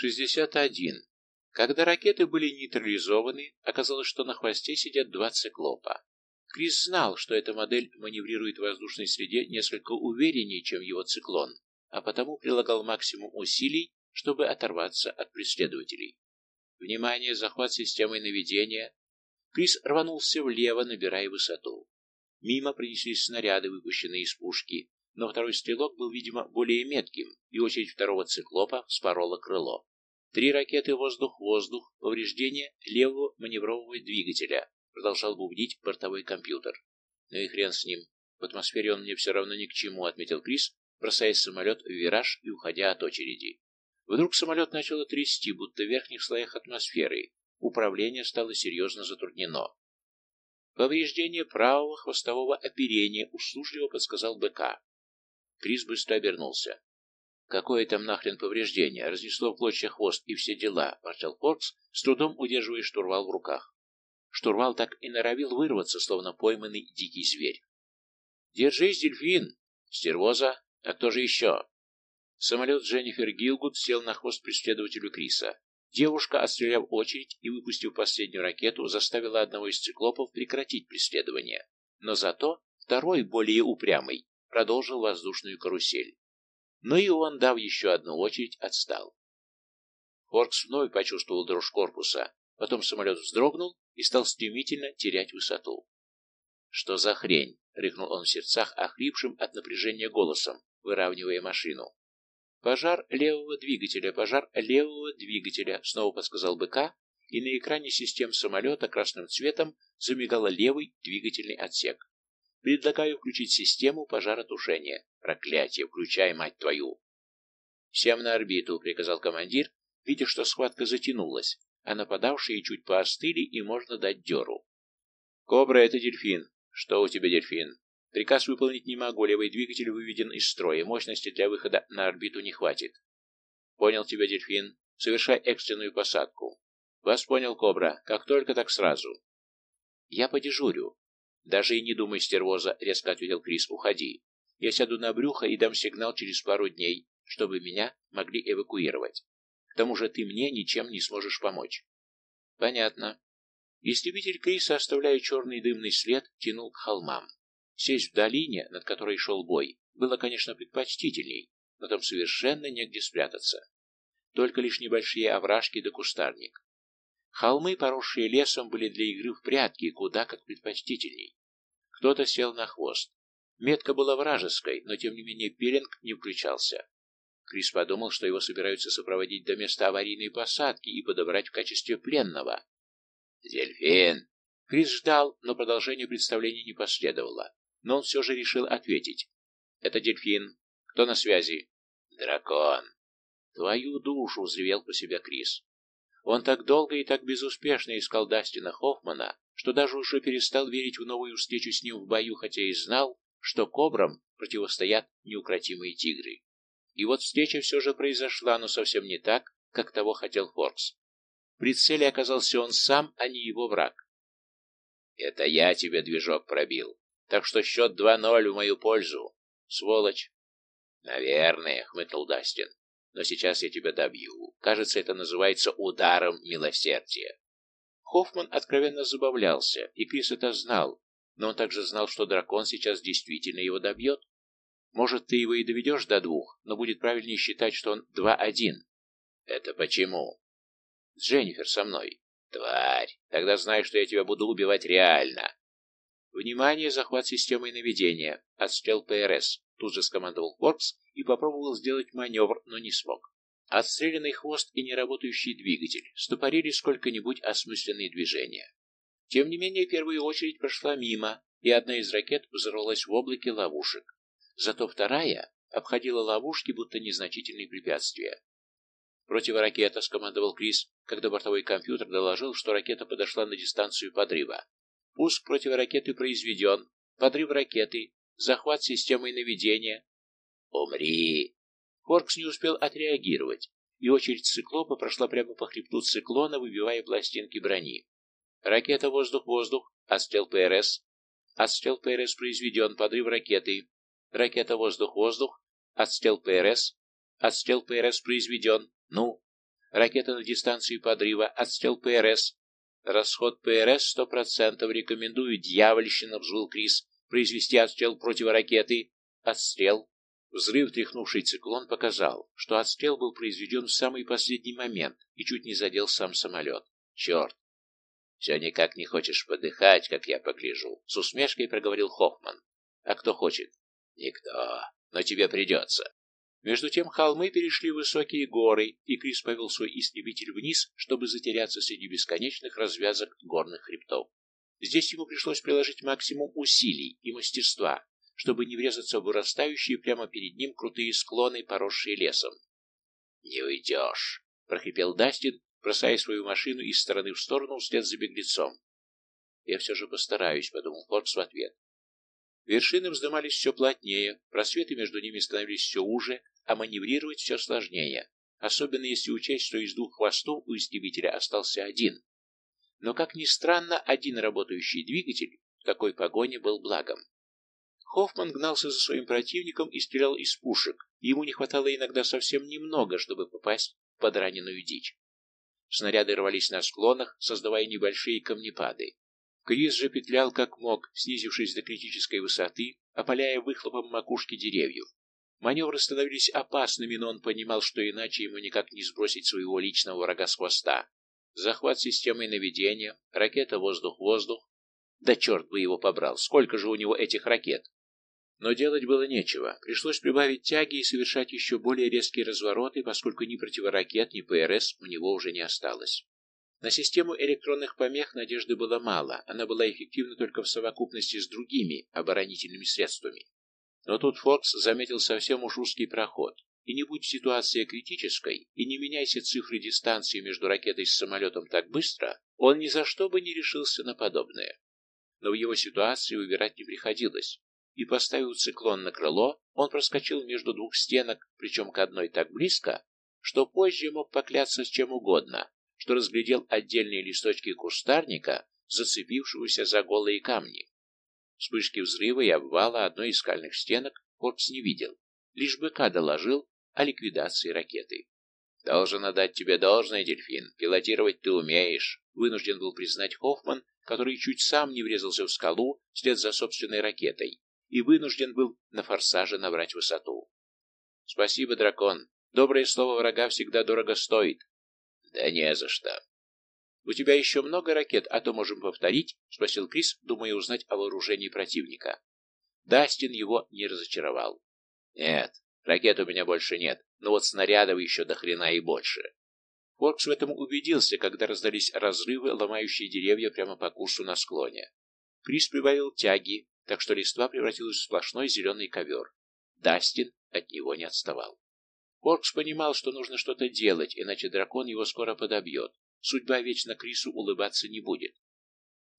61. Когда ракеты были нейтрализованы, оказалось, что на хвосте сидят два циклопа. Крис знал, что эта модель маневрирует в воздушной среде несколько увереннее, чем его циклон, а потому прилагал максимум усилий, чтобы оторваться от преследователей. Внимание, захват системой наведения. Крис рванулся влево, набирая высоту. Мимо принеслись снаряды, выпущенные из пушки, но второй стрелок был, видимо, более метким, и очередь второго циклопа спорола крыло. Три ракеты воздух-воздух, повреждение левого маневрового двигателя, продолжал бубнить бортовой компьютер. Ну и хрен с ним. В атмосфере он мне все равно ни к чему, отметил Крис, бросая самолет в вираж и уходя от очереди. Вдруг самолет начало трясти, будто в верхних слоях атмосферы. Управление стало серьезно затруднено. Повреждение правого хвостового оперения услужливо подсказал БК. Крис быстро обернулся. «Какое там нахрен повреждение? Разнесло в клочья хвост и все дела», — ворчал Форкс, с трудом удерживая штурвал в руках. Штурвал так и норовил вырваться, словно пойманный дикий зверь. «Держись, дельфин!» «Стервоза? А кто же еще?» Самолет Дженнифер Гилгуд сел на хвост преследователю Криса. Девушка, отстреляв очередь и выпустив последнюю ракету, заставила одного из циклопов прекратить преследование. Но зато второй, более упрямый, продолжил воздушную карусель. Но и он, дав еще одну очередь, отстал. Хоркс вновь почувствовал дрожь корпуса, потом самолет вздрогнул и стал стремительно терять высоту. «Что за хрень?» — рыкнул он в сердцах, охрипшим от напряжения голосом, выравнивая машину. «Пожар левого двигателя, пожар левого двигателя», — снова подсказал БК, и на экране систем самолета красным цветом замигал левый двигательный отсек. Предлагаю включить систему пожаротушения. Проклятие, включай, мать твою. Всем на орбиту, приказал командир, видя, что схватка затянулась, а нападавшие чуть поостыли и можно дать дёру. Кобра, это дельфин. Что у тебя, дельфин? Приказ выполнить не могу, левый двигатель выведен из строя, мощности для выхода на орбиту не хватит. Понял тебя, дельфин. Совершай экстренную посадку. Вас понял, Кобра. Как только, так сразу. Я подежурю. «Даже и не думай, стервоза», — резко ответил Крис, — «уходи. Я сяду на брюхо и дам сигнал через пару дней, чтобы меня могли эвакуировать. К тому же ты мне ничем не сможешь помочь». «Понятно». Истребитель Криса, оставляя черный дымный след, тянул к холмам. Сесть в долине, над которой шел бой, было, конечно, предпочтительней, но там совершенно негде спрятаться. Только лишь небольшие овражки да кустарник. Холмы, поросшие лесом, были для игры в прятки куда как предпочтительней. Кто-то сел на хвост. Метка была вражеской, но тем не менее пилинг не включался. Крис подумал, что его собираются сопроводить до места аварийной посадки и подобрать в качестве пленного. «Дельфин!» Крис ждал, но продолжение представления не последовало. Но он все же решил ответить. «Это дельфин. Кто на связи?» «Дракон!» «Твою душу!» — взревел по себе Крис. Он так долго и так безуспешно искал Дастина Хоффмана, что даже уже перестал верить в новую встречу с ним в бою, хотя и знал, что кобрам противостоят неукротимые тигры. И вот встреча все же произошла, но совсем не так, как того хотел Форкс. В прицеле оказался он сам, а не его враг. «Это я тебе движок пробил, так что счет 2-0 в мою пользу, сволочь!» «Наверное», — хмыкнул Дастин, — «но сейчас я тебя добью. Кажется, это называется ударом милосердия». Хоффман откровенно забавлялся, и Крис это знал, но он также знал, что дракон сейчас действительно его добьет. Может, ты его и доведешь до двух, но будет правильнее считать, что он два-один. Это почему? Дженнифер со мной. Тварь, тогда знай, что я тебя буду убивать реально. Внимание, захват системой наведения. Отстрел ПРС. Тут же скомандовал Корпс и попробовал сделать маневр, но не смог. Отстрелянный хвост и неработающий двигатель стопорили сколько-нибудь осмысленные движения. Тем не менее, первая очередь прошла мимо, и одна из ракет взорвалась в облаке ловушек. Зато вторая обходила ловушки, будто незначительные препятствия. «Противоракета», — скомандовал Крис, когда бортовой компьютер доложил, что ракета подошла на дистанцию подрыва. «Пуск противоракеты произведен. Подрыв ракеты. Захват системой наведения». «Умри!» Коркс не успел отреагировать, и очередь циклопа прошла прямо по хребту циклона, выбивая пластинки брони. Ракета «Воздух-воздух», отстрел ПРС. Отстрел ПРС произведен, подрыв ракеты. Ракета «Воздух-воздух», отстрел ПРС. Отстрел ПРС произведен. Ну? Ракета на дистанции подрыва, отстрел ПРС. Расход ПРС сто процентов. Рекомендую, дьявольщина, взвыл Крис, произвести отстрел противоракеты. Отстрел. Взрыв, тряхнувший циклон, показал, что отстрел был произведен в самый последний момент и чуть не задел сам самолет. Черт! Все никак не хочешь подыхать, как я погляжу. С усмешкой проговорил Хоффман. А кто хочет? Никто. Но тебе придется. Между тем холмы перешли высокие горы, и Крис повел свой истребитель вниз, чтобы затеряться среди бесконечных развязок горных хребтов. Здесь ему пришлось приложить максимум усилий и мастерства, чтобы не врезаться в вырастающие прямо перед ним крутые склоны, поросшие лесом. «Не уйдешь!» — прохрипел Дастин, бросая свою машину из стороны в сторону вслед за беглецом. «Я все же постараюсь», — подумал Форкс в ответ. Вершины вздымались все плотнее, просветы между ними становились все уже, а маневрировать все сложнее, особенно если учесть, что из двух хвостов у истребителя остался один. Но, как ни странно, один работающий двигатель в такой погоне был благом. Хоффман гнался за своим противником и стрелял из пушек, ему не хватало иногда совсем немного, чтобы попасть в подраненную дичь. Снаряды рвались на склонах, создавая небольшие камнепады. Крис же петлял как мог, снизившись до критической высоты, опаляя выхлопом макушки деревьев. Маневры становились опасными, но он понимал, что иначе ему никак не сбросить своего личного врага с хвоста. Захват системой наведения, ракета воздух-воздух. Да черт бы его побрал, сколько же у него этих ракет! Но делать было нечего. Пришлось прибавить тяги и совершать еще более резкие развороты, поскольку ни противоракет, ни ПРС у него уже не осталось. На систему электронных помех надежды было мало, она была эффективна только в совокупности с другими оборонительными средствами. Но тут Фокс заметил совсем уж узкий проход, и не будь ситуация критической, и не меняйся цифры дистанции между ракетой с самолетом так быстро, он ни за что бы не решился на подобное. Но в его ситуации выбирать не приходилось, и, поставив циклон на крыло, он проскочил между двух стенок, причем к одной так близко, что позже мог покляться с чем угодно, что разглядел отдельные листочки кустарника, зацепившегося за голые камни. Вспышки взрыва и обвала одной из скальных стенок Корпс не видел, лишь БК доложил о ликвидации ракеты. «Должен отдать тебе должное, дельфин, пилотировать ты умеешь», вынужден был признать Хоффман, который чуть сам не врезался в скалу вслед за собственной ракетой и вынужден был на форсаже набрать высоту. «Спасибо, дракон. Доброе слово врага всегда дорого стоит. «Да не за что». «У тебя еще много ракет, а то можем повторить?» — спросил Крис, думая узнать о вооружении противника. Дастин его не разочаровал. «Нет, ракет у меня больше нет, но вот снарядов еще до хрена и больше». Форкс в этом убедился, когда раздались разрывы, ломающие деревья прямо по курсу на склоне. Крис прибавил тяги, так что листва превратилась в сплошной зеленый ковер. Дастин от него не отставал. Коркс понимал, что нужно что-то делать, иначе дракон его скоро подобьет. Судьба вечно Крису улыбаться не будет.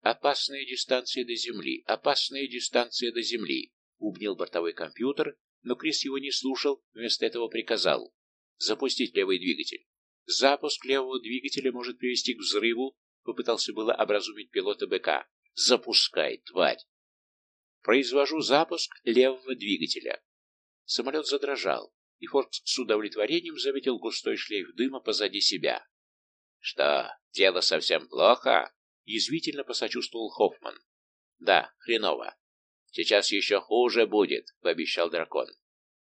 «Опасная дистанция до Земли! Опасная дистанция до Земли!» — убнил бортовой компьютер, но Крис его не слушал, вместо этого приказал «Запустить левый двигатель». «Запуск левого двигателя может привести к взрыву», — попытался было образумить пилота БК. «Запускай, тварь!» «Произвожу запуск левого двигателя». Самолет задрожал и Форкс с удовлетворением заметил густой шлейф дыма позади себя. — Что, дело совсем плохо? — язвительно посочувствовал Хоффман. — Да, хреново. — Сейчас еще хуже будет, — пообещал дракон.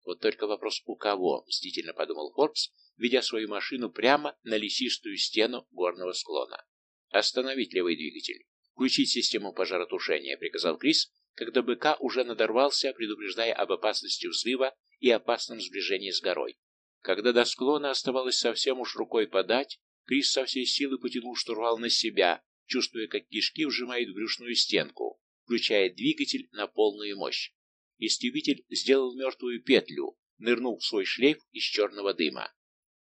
Вот только вопрос у кого, — мстительно подумал Форкс, ведя свою машину прямо на лесистую стену горного склона. «Остановить левый двигатель. Включить систему пожаротушения», — приказал Крис, когда БК уже надорвался, предупреждая об опасности взрыва и опасном сближении с горой. Когда до склона оставалось совсем уж рукой подать, Крис со всей силы потянул штурвал на себя, чувствуя, как кишки вжимают в брюшную стенку, включая двигатель на полную мощь. Истребитель сделал мертвую петлю, нырнул в свой шлейф из черного дыма.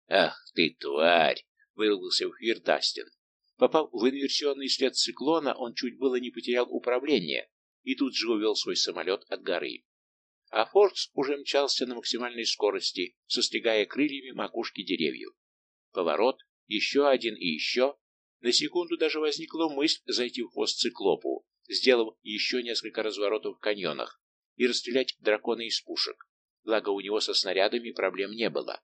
«Ах ты, тварь!» — выругался в эфир Дастин. Попав в инверсионный след циклона, он чуть было не потерял управление и тут же увел свой самолет от горы а Фордс уже мчался на максимальной скорости, состигая крыльями макушки деревьев. Поворот, еще один и еще. На секунду даже возникла мысль зайти в хвост циклопу, сделав еще несколько разворотов в каньонах, и расстрелять дракона из пушек. Благо у него со снарядами проблем не было.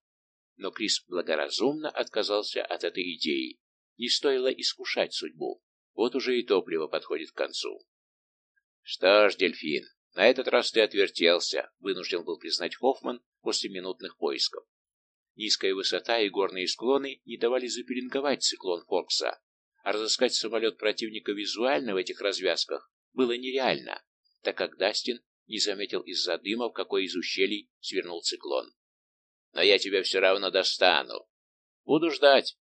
Но Крис благоразумно отказался от этой идеи. Не стоило искушать судьбу. Вот уже и топливо подходит к концу. Что ж, дельфин, на этот раз ты отвертелся, вынужден был признать Хоффман после минутных поисков. Низкая высота и горные склоны не давали запеленговать циклон Фокса, а разыскать самолет противника визуально в этих развязках было нереально, так как Дастин не заметил из-за дыма, в какой из ущелий свернул циклон. «Но я тебя все равно достану. Буду ждать.